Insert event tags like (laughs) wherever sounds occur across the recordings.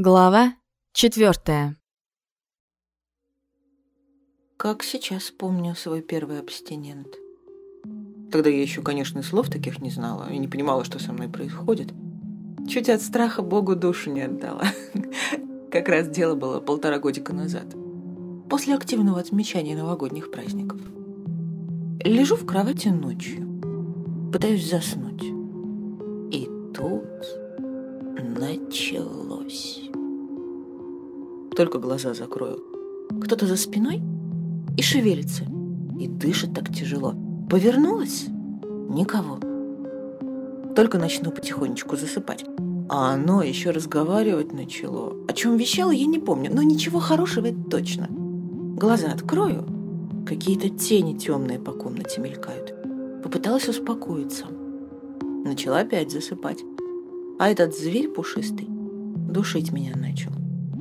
Глава четвертая. Как сейчас помню свой первый абстинент. Тогда я еще, конечно, слов таких не знала и не понимала, что со мной происходит. Чуть от страха Богу душу не отдала. (laughs) Как раз дело было полтора годика назад. После активного отмечания новогодних праздников. Лежу в кровати ночью. Пытаюсь заснуть. И тут началось только глаза закрою. Кто-то за спиной и шевелится, и дышит так тяжело. Повернулась — никого. Только начну потихонечку засыпать. А оно еще разговаривать начало. О чем вещало, я не помню, но ничего хорошего это точно. Глаза открою, какие-то тени темные по комнате мелькают. Попыталась успокоиться. Начала опять засыпать. А этот зверь пушистый душить меня начал.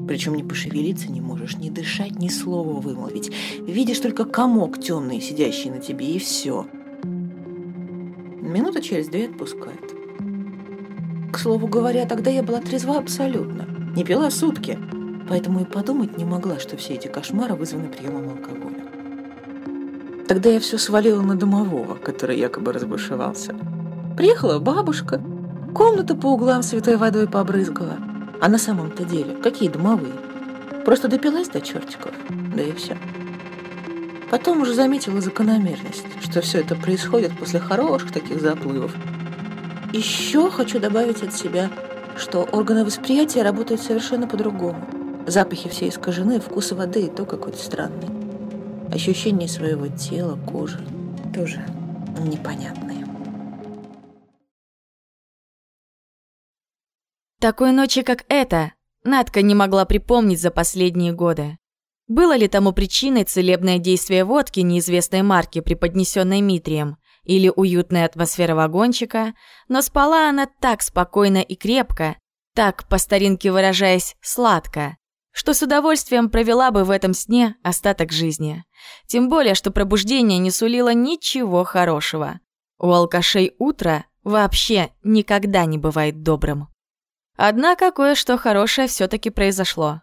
Причем не пошевелиться не можешь, ни дышать, ни слова вымолвить. Видишь только комок темный, сидящий на тебе, и все. Минута через две отпускает. К слову говоря, тогда я была трезва абсолютно. Не пила сутки. Поэтому и подумать не могла, что все эти кошмары вызваны приемом алкоголя. Тогда я все свалила на домового, который якобы разбушевался. Приехала бабушка, комнату по углам святой водой побрызгала. А на самом-то деле, какие домовые? Просто допилась до чертиков, да и все. Потом уже заметила закономерность, что все это происходит после хороших таких заплывов. Еще хочу добавить от себя, что органы восприятия работают совершенно по-другому. Запахи все искажены, вкус воды и то какой-то странный. Ощущение своего тела, кожи тоже непонятное. Такой ночи, как эта, Надка не могла припомнить за последние годы. Было ли тому причиной целебное действие водки неизвестной марки, преподнесенной Митрием, или уютная атмосфера вагончика, но спала она так спокойно и крепко, так, по старинке выражаясь, сладко, что с удовольствием провела бы в этом сне остаток жизни. Тем более, что пробуждение не сулило ничего хорошего. У алкашей утро вообще никогда не бывает добрым. Однако кое-что хорошее все-таки произошло.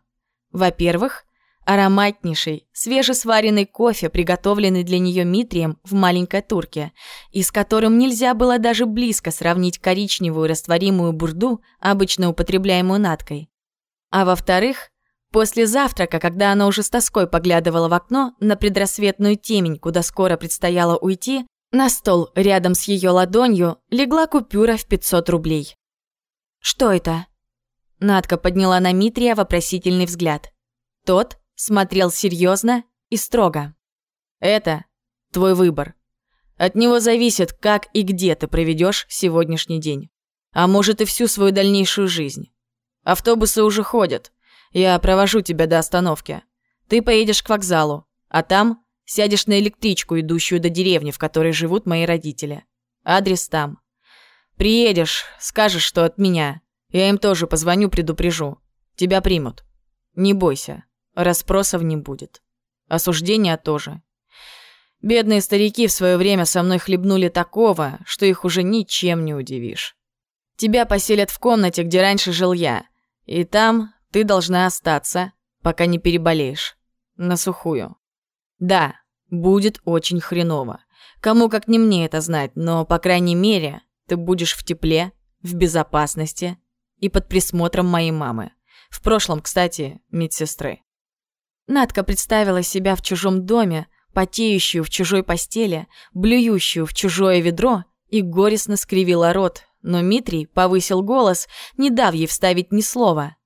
Во-первых, ароматнейший, свежесваренный кофе, приготовленный для нее Митрием в маленькой турке, и с которым нельзя было даже близко сравнить коричневую растворимую бурду, обычно употребляемую наткой. А во-вторых, после завтрака, когда она уже с тоской поглядывала в окно на предрассветную темень, куда скоро предстояло уйти, на стол рядом с ее ладонью легла купюра в 500 рублей. «Что это?» Надка подняла на Митрия вопросительный взгляд. Тот смотрел серьезно и строго. «Это твой выбор. От него зависит, как и где ты проведешь сегодняшний день. А может и всю свою дальнейшую жизнь. Автобусы уже ходят. Я провожу тебя до остановки. Ты поедешь к вокзалу, а там сядешь на электричку, идущую до деревни, в которой живут мои родители. Адрес там. Приедешь, скажешь, что от меня. Я им тоже позвоню, предупрежу. Тебя примут. Не бойся, расспросов не будет. Осуждения тоже. Бедные старики в свое время со мной хлебнули такого, что их уже ничем не удивишь. Тебя поселят в комнате, где раньше жил я, и там ты должна остаться, пока не переболеешь. На сухую. Да, будет очень хреново. Кому как не мне это знать, но, по крайней мере, ты будешь в тепле, в безопасности и под присмотром моей мамы. В прошлом, кстати, медсестры. Надка представила себя в чужом доме, потеющую в чужой постели, блюющую в чужое ведро и горестно скривила рот, но Митрий повысил голос, не дав ей вставить ни слова.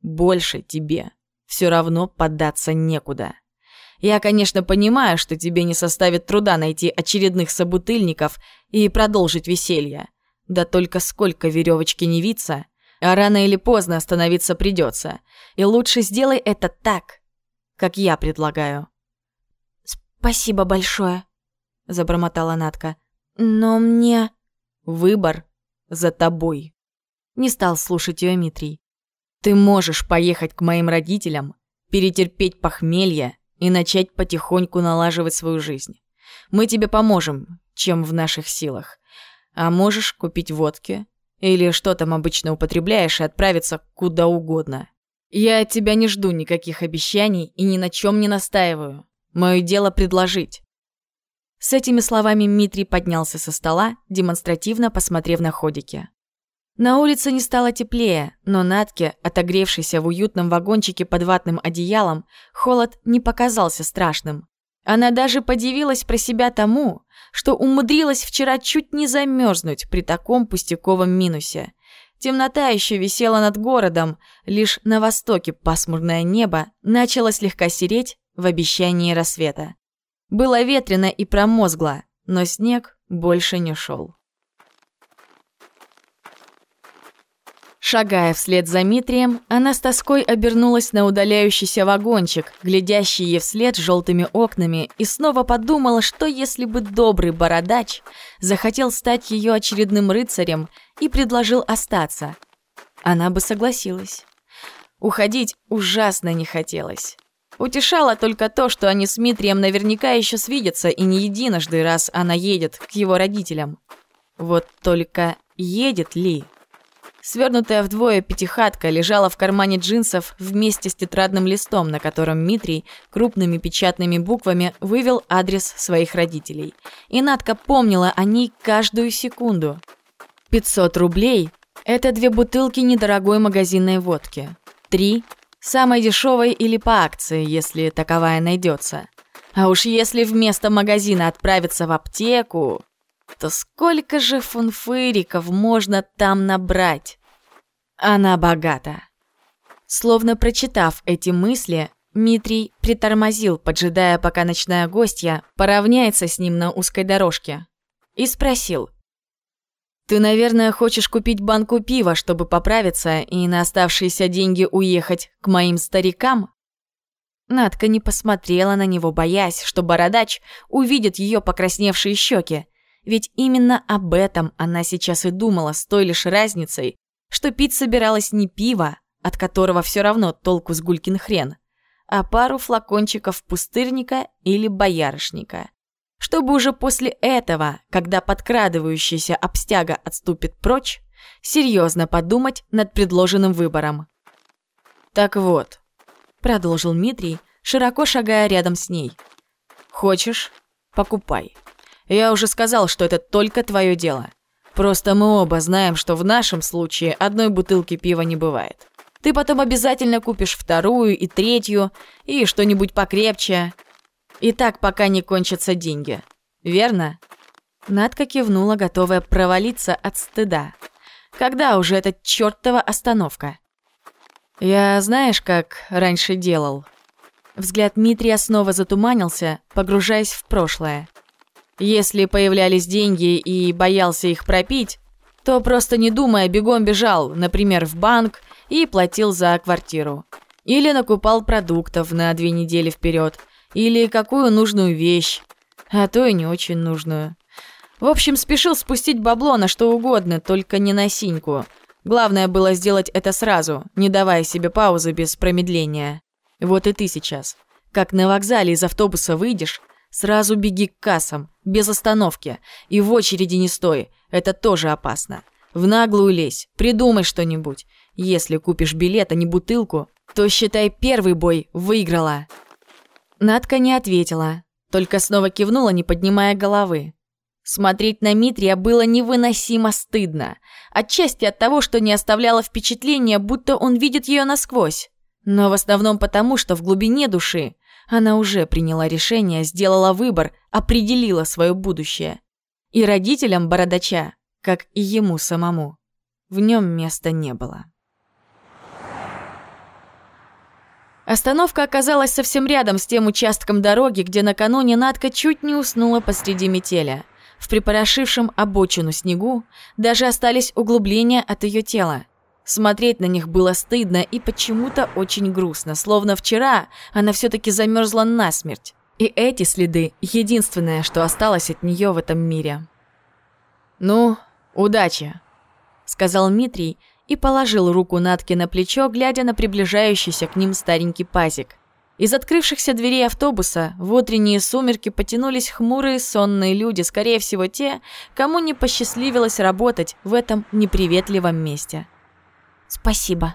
«Больше тебе все равно поддаться некуда». Я, конечно, понимаю, что тебе не составит труда найти очередных собутыльников и продолжить веселье. Да только сколько веревочки не виться, а рано или поздно остановиться придется. И лучше сделай это так, как я предлагаю. «Спасибо большое», — забормотала Натка. «Но мне...» «Выбор за тобой». Не стал слушать ее Митрий. «Ты можешь поехать к моим родителям, перетерпеть похмелье и начать потихоньку налаживать свою жизнь. Мы тебе поможем, чем в наших силах. А можешь купить водки Или что там обычно употребляешь и отправиться куда угодно. Я от тебя не жду никаких обещаний и ни на чем не настаиваю. Мое дело предложить. С этими словами Митрий поднялся со стола, демонстративно посмотрев на ходики. На улице не стало теплее, но Натке, отогревшейся в уютном вагончике под ватным одеялом, холод не показался страшным. Она даже подивилась про себя тому, что умудрилась вчера чуть не замерзнуть при таком пустяковом минусе. Темнота еще висела над городом, лишь на востоке пасмурное небо начало слегка сереть в обещании рассвета. Было ветрено и промозгло, но снег больше не шел. Шагая вслед за Митрием, она с тоской обернулась на удаляющийся вагончик, глядящий ей вслед желтыми окнами, и снова подумала, что если бы добрый бородач захотел стать ее очередным рыцарем и предложил остаться, она бы согласилась. Уходить ужасно не хотелось. Утешало только то, что они с Митрием наверняка еще свидятся, и не единожды, раз она едет к его родителям. Вот только едет ли? Свернутая вдвое пятихатка лежала в кармане джинсов вместе с тетрадным листом, на котором Митрий крупными печатными буквами вывел адрес своих родителей. И Надка помнила о ней каждую секунду. 500 рублей – это две бутылки недорогой магазинной водки. Три – самой дешевой или по акции, если таковая найдется. А уж если вместо магазина отправиться в аптеку, то сколько же фунфыриков можно там набрать? Она богата. Словно прочитав эти мысли, Митрий притормозил, поджидая, пока ночная гостья поравняется с ним на узкой дорожке, и спросил. «Ты, наверное, хочешь купить банку пива, чтобы поправиться и на оставшиеся деньги уехать к моим старикам?» Надка не посмотрела на него, боясь, что бородач увидит ее покрасневшие щеки, ведь именно об этом она сейчас и думала с той лишь разницей, что пить собиралась не пиво, от которого все равно толку с гулькин хрен, а пару флакончиков пустырника или боярышника. Чтобы уже после этого, когда подкрадывающаяся обстяга отступит прочь, серьезно подумать над предложенным выбором. «Так вот», — продолжил Дмитрий, широко шагая рядом с ней. «Хочешь? Покупай. Я уже сказал, что это только твое дело. Просто мы оба знаем, что в нашем случае одной бутылки пива не бывает. Ты потом обязательно купишь вторую и третью, и что-нибудь покрепче. И так, пока не кончатся деньги. Верно?» Надка кивнула, готовая провалиться от стыда. «Когда уже эта чертова остановка?» «Я знаешь, как раньше делал?» Взгляд Дмитрия снова затуманился, погружаясь в прошлое. Если появлялись деньги и боялся их пропить, то просто не думая бегом бежал, например, в банк и платил за квартиру. Или накупал продуктов на две недели вперед, или какую нужную вещь, а то и не очень нужную. В общем, спешил спустить бабло на что угодно, только не на синьку. Главное было сделать это сразу, не давая себе паузы без промедления. Вот и ты сейчас. Как на вокзале из автобуса выйдешь, Сразу беги к кассам, без остановки. И в очереди не стой, это тоже опасно. В наглую лезь, придумай что-нибудь. Если купишь билет, а не бутылку, то считай первый бой выиграла. Надка не ответила, только снова кивнула, не поднимая головы. Смотреть на Митрия было невыносимо стыдно. Отчасти от того, что не оставляло впечатления, будто он видит ее насквозь. Но в основном потому, что в глубине души она уже приняла решение, сделала выбор, определила свое будущее. И родителям бородача, как и ему самому, в нем места не было. Остановка оказалась совсем рядом с тем участком дороги, где накануне Надка чуть не уснула посреди метели. В припорошившем обочину снегу даже остались углубления от ее тела. Смотреть на них было стыдно и почему-то очень грустно, словно вчера она все-таки замерзла насмерть. И эти следы – единственное, что осталось от нее в этом мире. «Ну, удачи», – сказал Дмитрий и положил руку Натке на плечо, глядя на приближающийся к ним старенький пазик. Из открывшихся дверей автобуса в утренние сумерки потянулись хмурые сонные люди, скорее всего те, кому не посчастливилось работать в этом неприветливом месте. «Спасибо».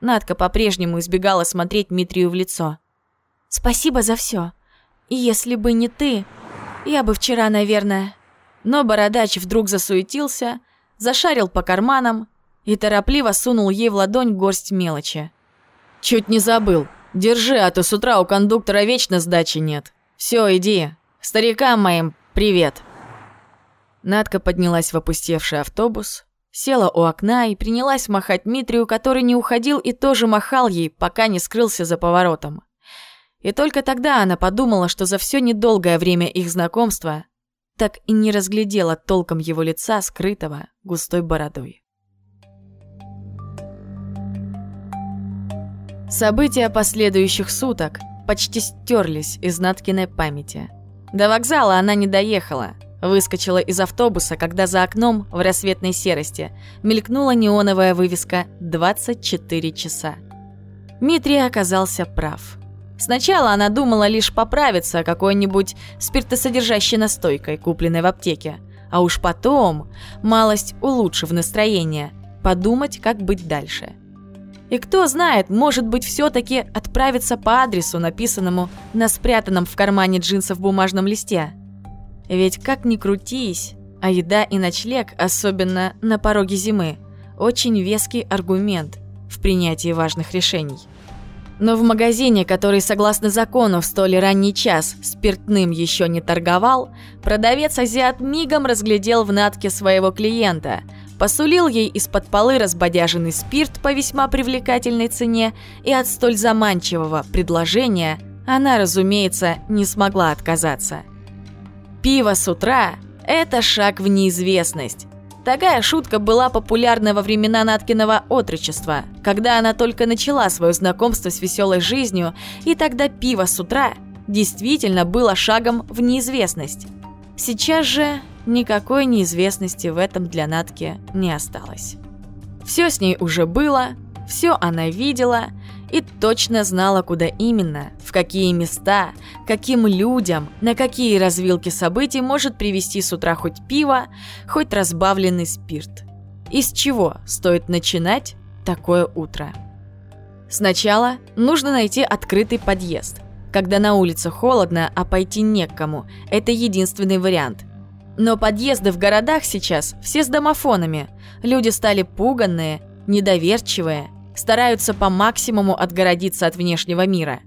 Надка по-прежнему избегала смотреть Дмитрию в лицо. «Спасибо за все. И если бы не ты, я бы вчера, наверное...» Но бородач вдруг засуетился, зашарил по карманам и торопливо сунул ей в ладонь горсть мелочи. «Чуть не забыл», Держи, а то с утра у кондуктора вечно сдачи нет. Все, иди. Старикам моим привет. Надка поднялась в опустевший автобус, села у окна и принялась махать Дмитрию, который не уходил и тоже махал ей, пока не скрылся за поворотом. И только тогда она подумала, что за все недолгое время их знакомства так и не разглядела толком его лица, скрытого густой бородой. События последующих суток почти стерлись из Наткиной памяти. До вокзала она не доехала. Выскочила из автобуса, когда за окном в рассветной серости мелькнула неоновая вывеска «24 часа». Митрий оказался прав. Сначала она думала лишь поправиться какой-нибудь спиртосодержащей настойкой, купленной в аптеке, а уж потом, малость улучшив настроение, подумать, как быть дальше – и кто знает, может быть, все-таки отправиться по адресу, написанному на спрятанном в кармане джинсов бумажном листе. Ведь как ни крутись, а еда и ночлег, особенно на пороге зимы, очень веский аргумент в принятии важных решений. Но в магазине, который, согласно закону, в столь ранний час спиртным еще не торговал, продавец-азиат мигом разглядел в натке своего клиента – посулил ей из-под полы разбодяженный спирт по весьма привлекательной цене, и от столь заманчивого предложения она, разумеется, не смогла отказаться. Пиво с утра – это шаг в неизвестность. Такая шутка была популярна во времена Наткиного отрочества, когда она только начала свое знакомство с веселой жизнью, и тогда пиво с утра действительно было шагом в неизвестность. Сейчас же никакой неизвестности в этом для Натки не осталось. Все с ней уже было, все она видела и точно знала, куда именно, в какие места, каким людям, на какие развилки событий может привести с утра хоть пиво, хоть разбавленный спирт. Из чего стоит начинать такое утро? Сначала нужно найти открытый подъезд. Когда на улице холодно, а пойти некому, это единственный вариант – но подъезды в городах сейчас все с домофонами. Люди стали пуганные, недоверчивые, стараются по максимуму отгородиться от внешнего мира.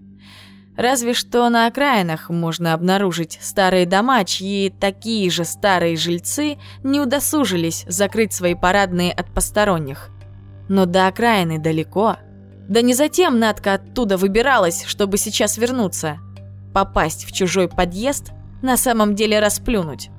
Разве что на окраинах можно обнаружить старые дома, чьи такие же старые жильцы не удосужились закрыть свои парадные от посторонних. Но до окраины далеко. Да не затем Надка оттуда выбиралась, чтобы сейчас вернуться. Попасть в чужой подъезд – на самом деле расплюнуть.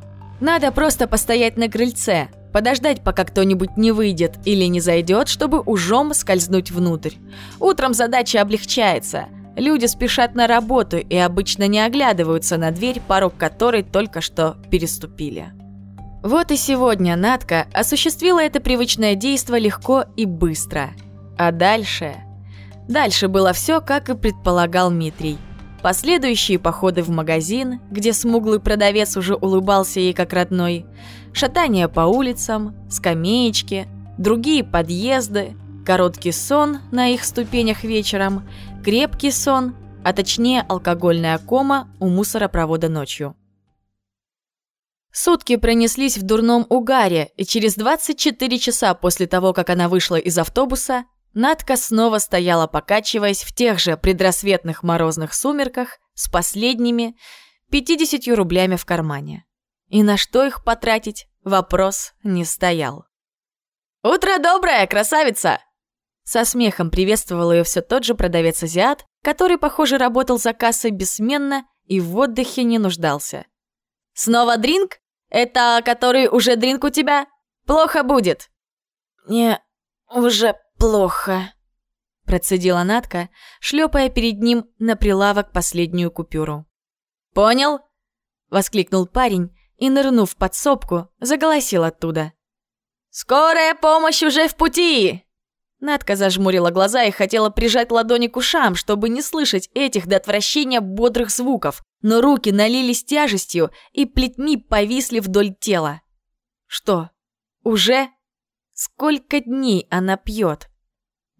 Надо просто постоять на крыльце, подождать, пока кто-нибудь не выйдет или не зайдет, чтобы ужом скользнуть внутрь. Утром задача облегчается. Люди спешат на работу и обычно не оглядываются на дверь, порог которой только что переступили. Вот и сегодня Натка осуществила это привычное действие легко и быстро. А дальше... Дальше было все, как и предполагал Митрий. Последующие походы в магазин, где смуглый продавец уже улыбался ей как родной, шатание по улицам, скамеечки, другие подъезды, короткий сон на их ступенях вечером, крепкий сон, а точнее алкогольная кома у мусоропровода ночью. Сутки пронеслись в дурном угаре, и через 24 часа после того, как она вышла из автобуса, Надка снова стояла, покачиваясь в тех же предрассветных морозных сумерках с последними 50 рублями в кармане. И на что их потратить, вопрос не стоял. «Утро доброе, красавица!» Со смехом приветствовал ее все тот же продавец-азиат, который, похоже, работал за кассой бессменно и в отдыхе не нуждался. «Снова дринк? Это который уже дринк у тебя? Плохо будет!» «Не, уже «Плохо», – процедила Натка, шлепая перед ним на прилавок последнюю купюру. «Понял?» – воскликнул парень и, нырнув в подсобку, заголосил оттуда. «Скорая помощь уже в пути!» Надка зажмурила глаза и хотела прижать ладони к ушам, чтобы не слышать этих до отвращения бодрых звуков, но руки налились тяжестью и плетьми повисли вдоль тела. Что, уже? Сколько дней она пьет?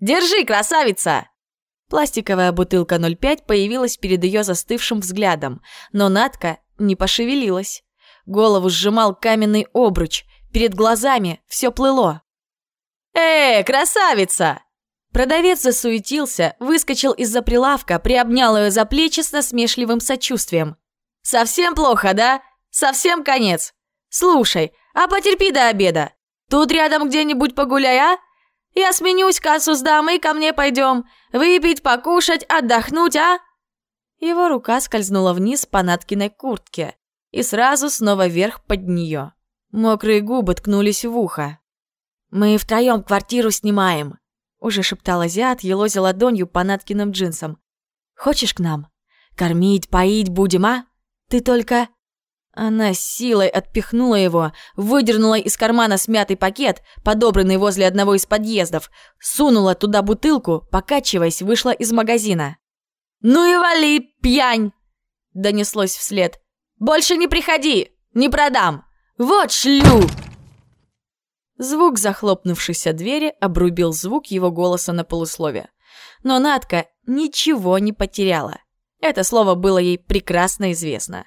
«Держи, красавица!» Пластиковая бутылка 05 появилась перед ее застывшим взглядом, но Надка не пошевелилась. Голову сжимал каменный обруч, перед глазами все плыло. «Э, красавица!» Продавец засуетился, выскочил из-за прилавка, приобнял ее за плечи с насмешливым сочувствием. «Совсем плохо, да? Совсем конец? Слушай, а потерпи до обеда. Тут рядом где-нибудь погуляй, а? Я сменюсь, кассу сдам и ко мне пойдем. Выпить, покушать, отдохнуть, а?» Его рука скользнула вниз по Наткиной куртке и сразу снова вверх под нее. Мокрые губы ткнулись в ухо. «Мы втроем квартиру снимаем», — уже шептал азиат, елозя ладонью по Наткиным джинсам. «Хочешь к нам? Кормить, поить будем, а? Ты только...» Она силой отпихнула его, выдернула из кармана смятый пакет, подобранный возле одного из подъездов, сунула туда бутылку, покачиваясь, вышла из магазина. «Ну и вали, пьянь!» – донеслось вслед. «Больше не приходи! Не продам! Вот шлю!» Звук захлопнувшейся двери обрубил звук его голоса на полусловие. Но Надка ничего не потеряла. Это слово было ей прекрасно известно.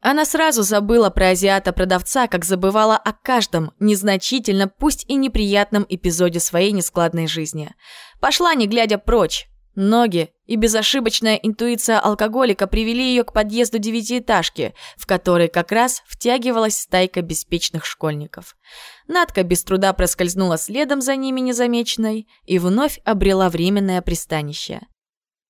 Она сразу забыла про азиата-продавца, как забывала о каждом, незначительно, пусть и неприятном эпизоде своей нескладной жизни. Пошла, не глядя прочь, Ноги и безошибочная интуиция алкоголика привели ее к подъезду девятиэтажки, в которой как раз втягивалась стайка беспечных школьников. Надка без труда проскользнула следом за ними незамеченной и вновь обрела временное пристанище.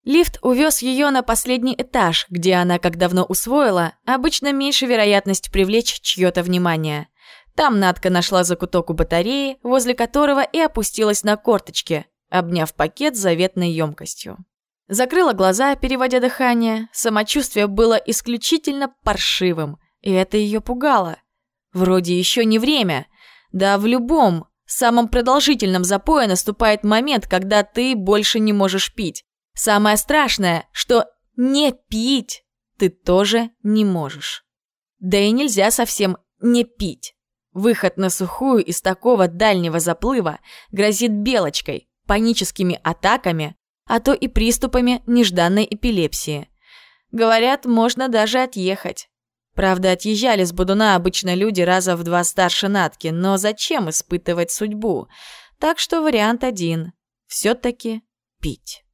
Лифт увез ее на последний этаж, где она, как давно усвоила, обычно меньше вероятность привлечь чье-то внимание. Там Надка нашла закуток у батареи, возле которого и опустилась на корточки, обняв пакет заветной емкостью. Закрыла глаза, переводя дыхание. Самочувствие было исключительно паршивым, и это ее пугало. Вроде еще не время. Да в любом, самом продолжительном запое наступает момент, когда ты больше не можешь пить. Самое страшное, что не пить ты тоже не можешь. Да и нельзя совсем не пить. Выход на сухую из такого дальнего заплыва грозит белочкой, паническими атаками, а то и приступами нежданной эпилепсии. Говорят, можно даже отъехать. Правда, отъезжали с Будуна обычно люди раза в два старше Натки, но зачем испытывать судьбу? Так что вариант один – все-таки пить.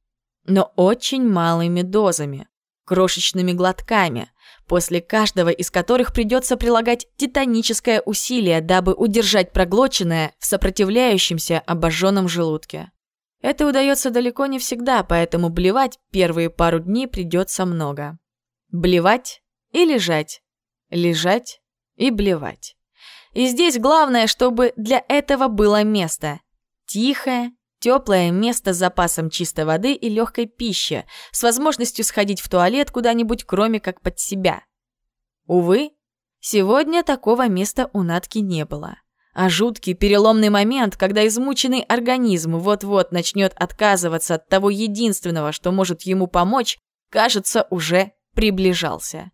Но очень малыми дозами, крошечными глотками, после каждого из которых придется прилагать титаническое усилие, дабы удержать проглоченное в сопротивляющемся обожженном желудке. Это удается далеко не всегда, поэтому блевать первые пару дней придется много. Блевать и лежать. Лежать и блевать. И здесь главное, чтобы для этого было место. Тихое, теплое место с запасом чистой воды и легкой пищи, с возможностью сходить в туалет куда-нибудь, кроме как под себя. Увы, сегодня такого места у Натки не было а жуткий переломный момент, когда измученный организм вот-вот начнет отказываться от того единственного, что может ему помочь, кажется, уже приближался.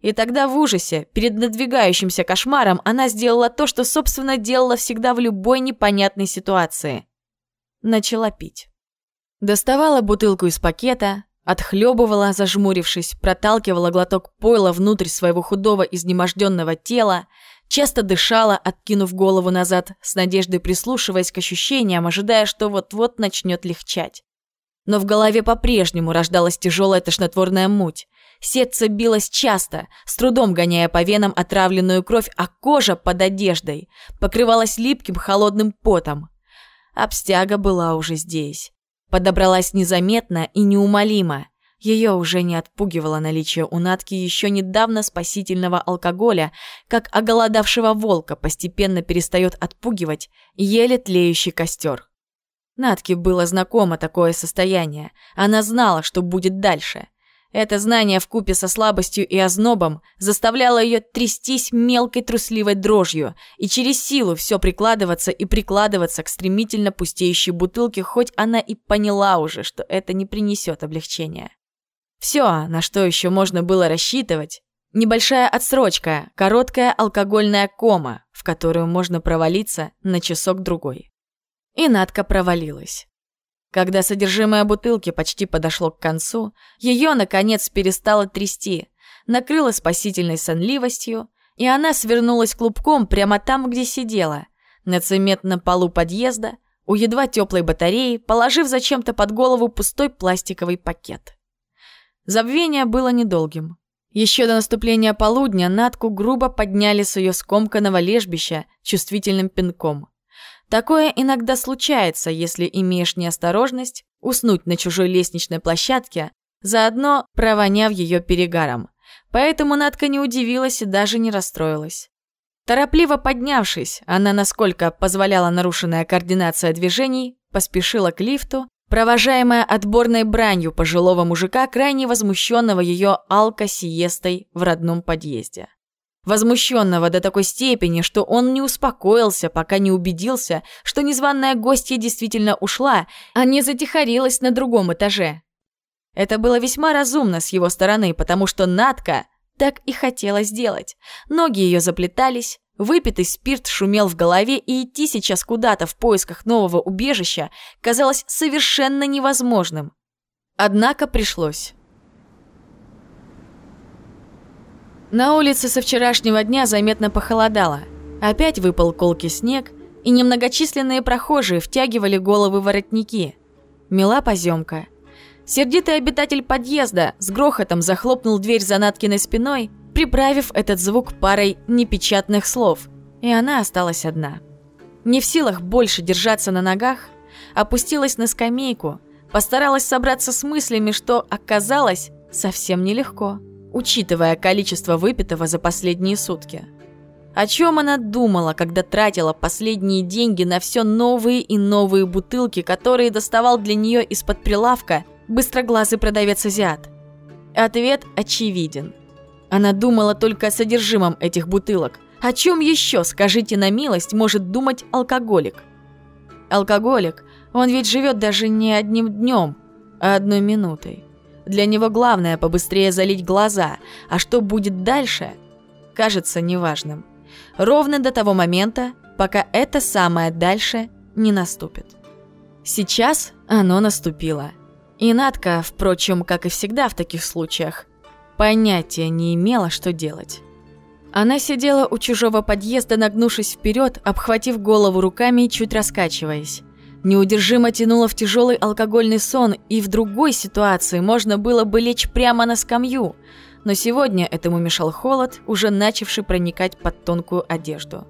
И тогда в ужасе, перед надвигающимся кошмаром, она сделала то, что, собственно, делала всегда в любой непонятной ситуации. Начала пить. Доставала бутылку из пакета, отхлебывала, зажмурившись, проталкивала глоток пойла внутрь своего худого изнеможденного тела, Часто дышала, откинув голову назад, с надеждой прислушиваясь к ощущениям, ожидая, что вот-вот начнет легчать. Но в голове по-прежнему рождалась тяжелая тошнотворная муть. Сердце билось часто, с трудом гоняя по венам отравленную кровь, а кожа под одеждой покрывалась липким холодным потом. Обстяга была уже здесь. Подобралась незаметно и неумолимо. Ее уже не отпугивало наличие у Натки еще недавно спасительного алкоголя, как оголодавшего волка постепенно перестает отпугивать еле тлеющий костер. Натке было знакомо такое состояние. Она знала, что будет дальше. Это знание вкупе со слабостью и ознобом заставляло ее трястись мелкой трусливой дрожью и через силу все прикладываться и прикладываться к стремительно пустеющей бутылке, хоть она и поняла уже, что это не принесет облегчения. Все, на что еще можно было рассчитывать, небольшая отсрочка, короткая алкогольная кома, в которую можно провалиться на часок-другой. И Надка провалилась. Когда содержимое бутылки почти подошло к концу, ее, наконец, перестало трясти, накрыло спасительной сонливостью, и она свернулась клубком прямо там, где сидела, на цементном полу подъезда, у едва теплой батареи, положив зачем-то под голову пустой пластиковый пакет. Забвение было недолгим. Еще до наступления полудня Натку грубо подняли с ее скомканного лежбища чувствительным пинком. Такое иногда случается, если имеешь неосторожность уснуть на чужой лестничной площадке, заодно провоняв ее перегаром. Поэтому Надка не удивилась и даже не расстроилась. Торопливо поднявшись, она, насколько позволяла нарушенная координация движений, поспешила к лифту, провожаемая отборной бранью пожилого мужика, крайне возмущенного ее алко-сиестой в родном подъезде возмущенного до такой степени, что он не успокоился, пока не убедился, что незваная гостья действительно ушла, а не затихарилась на другом этаже. Это было весьма разумно с его стороны, потому что Натка так и хотела сделать. Ноги ее заплетались, выпитый спирт шумел в голове, и идти сейчас куда-то в поисках нового убежища казалось совершенно невозможным. Однако пришлось. На улице со вчерашнего дня заметно похолодало. Опять выпал колкий снег, и немногочисленные прохожие втягивали головы воротники. Мила поземка. Сердитый обитатель подъезда с грохотом захлопнул дверь за Наткиной спиной, приправив этот звук парой непечатных слов, и она осталась одна. Не в силах больше держаться на ногах, опустилась на скамейку, постаралась собраться с мыслями, что оказалось совсем нелегко учитывая количество выпитого за последние сутки. О чем она думала, когда тратила последние деньги на все новые и новые бутылки, которые доставал для нее из-под прилавка быстроглазый продавец-азиат? Ответ очевиден. Она думала только о содержимом этих бутылок. О чем еще, скажите на милость, может думать алкоголик? Алкоголик, он ведь живет даже не одним днем, а одной минутой. Для него главное побыстрее залить глаза, а что будет дальше, кажется неважным. Ровно до того момента, пока это самое дальше не наступит. Сейчас оно наступило. И Надка, впрочем, как и всегда в таких случаях, понятия не имела, что делать. Она сидела у чужого подъезда, нагнувшись вперед, обхватив голову руками и чуть раскачиваясь неудержимо тянуло в тяжелый алкогольный сон, и в другой ситуации можно было бы лечь прямо на скамью, но сегодня этому мешал холод, уже начавший проникать под тонкую одежду.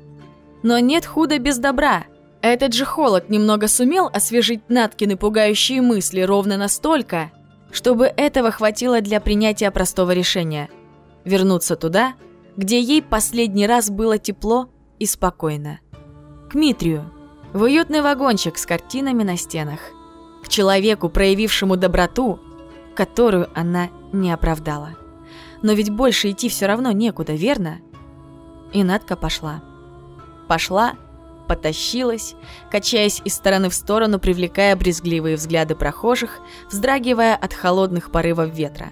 Но нет худа без добра. Этот же холод немного сумел освежить Наткины пугающие мысли ровно настолько, чтобы этого хватило для принятия простого решения – вернуться туда, где ей последний раз было тепло и спокойно. К Митрию в уютный вагончик с картинами на стенах, к человеку, проявившему доброту, которую она не оправдала. Но ведь больше идти все равно некуда, верно? И Надка пошла. Пошла, потащилась, качаясь из стороны в сторону, привлекая брезгливые взгляды прохожих, вздрагивая от холодных порывов ветра.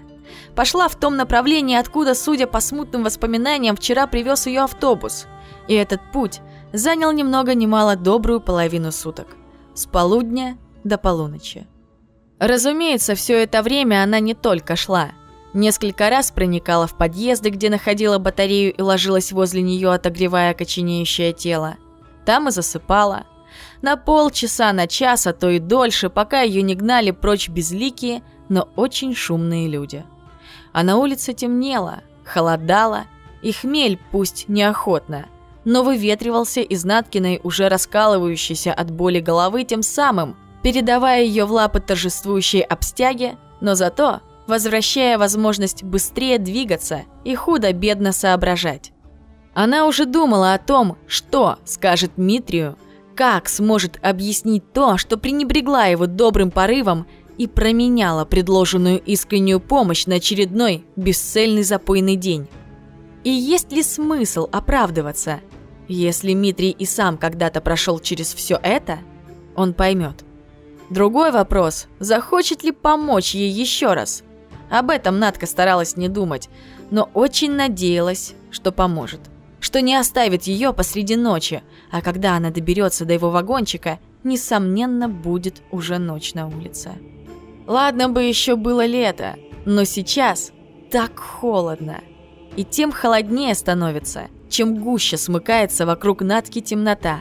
Пошла в том направлении, откуда, судя по смутным воспоминаниям, вчера привез ее автобус. И этот путь занял ни много ни мало добрую половину суток. С полудня до полуночи. Разумеется, все это время она не только шла. Несколько раз проникала в подъезды, где находила батарею и ложилась возле нее, отогревая коченеющее тело. Там и засыпала. На полчаса, на час, а то и дольше, пока ее не гнали прочь безликие, но очень шумные люди. А на улице темнело, холодало, и хмель, пусть неохотно – но выветривался из Наткиной, уже раскалывающейся от боли головы, тем самым передавая ее в лапы торжествующей обстяги, но зато возвращая возможность быстрее двигаться и худо-бедно соображать. Она уже думала о том, что скажет Митрию, как сможет объяснить то, что пренебрегла его добрым порывом и променяла предложенную искреннюю помощь на очередной бесцельный запойный день. И есть ли смысл оправдываться? Если Митрий и сам когда-то прошел через все это, он поймет. Другой вопрос, захочет ли помочь ей еще раз? Об этом Надка старалась не думать, но очень надеялась, что поможет. Что не оставит ее посреди ночи, а когда она доберется до его вагончика, несомненно, будет уже ночь на улице. Ладно бы еще было лето, но сейчас так холодно. И тем холоднее становится, чем гуще смыкается вокруг Натки темнота.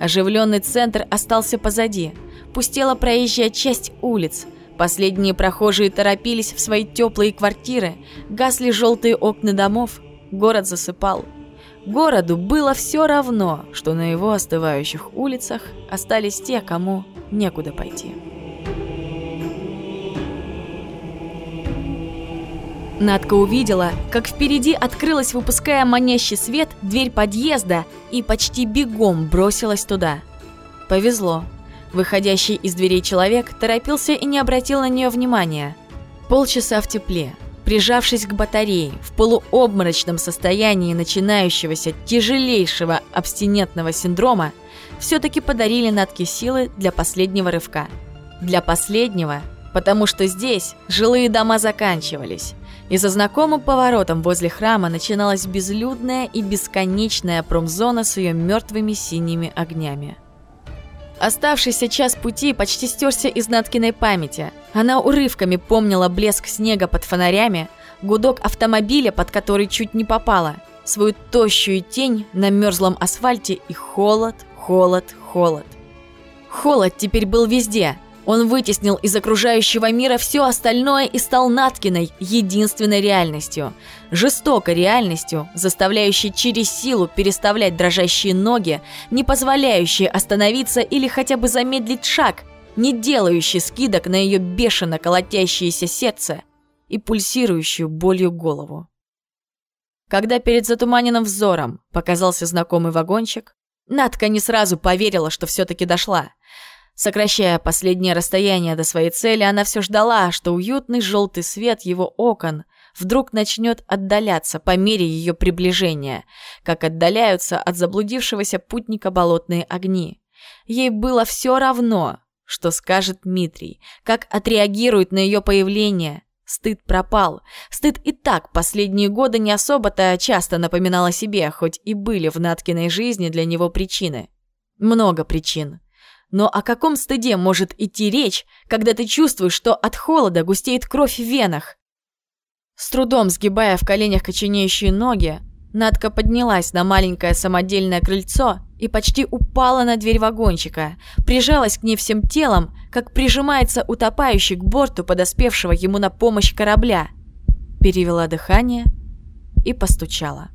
Оживленный центр остался позади. Пустела проезжая часть улиц. Последние прохожие торопились в свои теплые квартиры, гасли желтые окна домов, город засыпал. Городу было все равно, что на его остывающих улицах остались те, кому некуда пойти. Надка увидела, как впереди открылась, выпуская манящий свет, дверь подъезда и почти бегом бросилась туда. Повезло. Выходящий из дверей человек торопился и не обратил на нее внимания. Полчаса в тепле, прижавшись к батарее, в полуобморочном состоянии начинающегося тяжелейшего абстинентного синдрома, все-таки подарили Натке силы для последнего рывка. Для последнего, потому что здесь жилые дома заканчивались, и за знакомым поворотом возле храма начиналась безлюдная и бесконечная промзона с ее мертвыми синими огнями. Оставшийся час пути почти стерся из Наткиной памяти. Она урывками помнила блеск снега под фонарями, гудок автомобиля, под который чуть не попала, свою тощую тень на мерзлом асфальте и холод, холод, холод. Холод теперь был везде, он вытеснил из окружающего мира все остальное и стал Наткиной единственной реальностью. Жестокой реальностью, заставляющей через силу переставлять дрожащие ноги, не позволяющей остановиться или хотя бы замедлить шаг, не делающей скидок на ее бешено колотящееся сердце и пульсирующую болью голову. Когда перед затуманенным взором показался знакомый вагончик, Натка не сразу поверила, что все-таки дошла – Сокращая последнее расстояние до своей цели, она все ждала, что уютный желтый свет его окон вдруг начнет отдаляться по мере ее приближения, как отдаляются от заблудившегося путника болотные огни. Ей было все равно, что скажет Дмитрий, как отреагирует на ее появление. Стыд пропал. Стыд и так последние годы не особо-то часто напоминал о себе, хоть и были в Наткиной жизни для него причины. Много причин. Но о каком стыде может идти речь, когда ты чувствуешь, что от холода густеет кровь в венах? С трудом сгибая в коленях коченеющие ноги, Надка поднялась на маленькое самодельное крыльцо и почти упала на дверь вагончика, прижалась к ней всем телом, как прижимается утопающий к борту подоспевшего ему на помощь корабля. Перевела дыхание и постучала.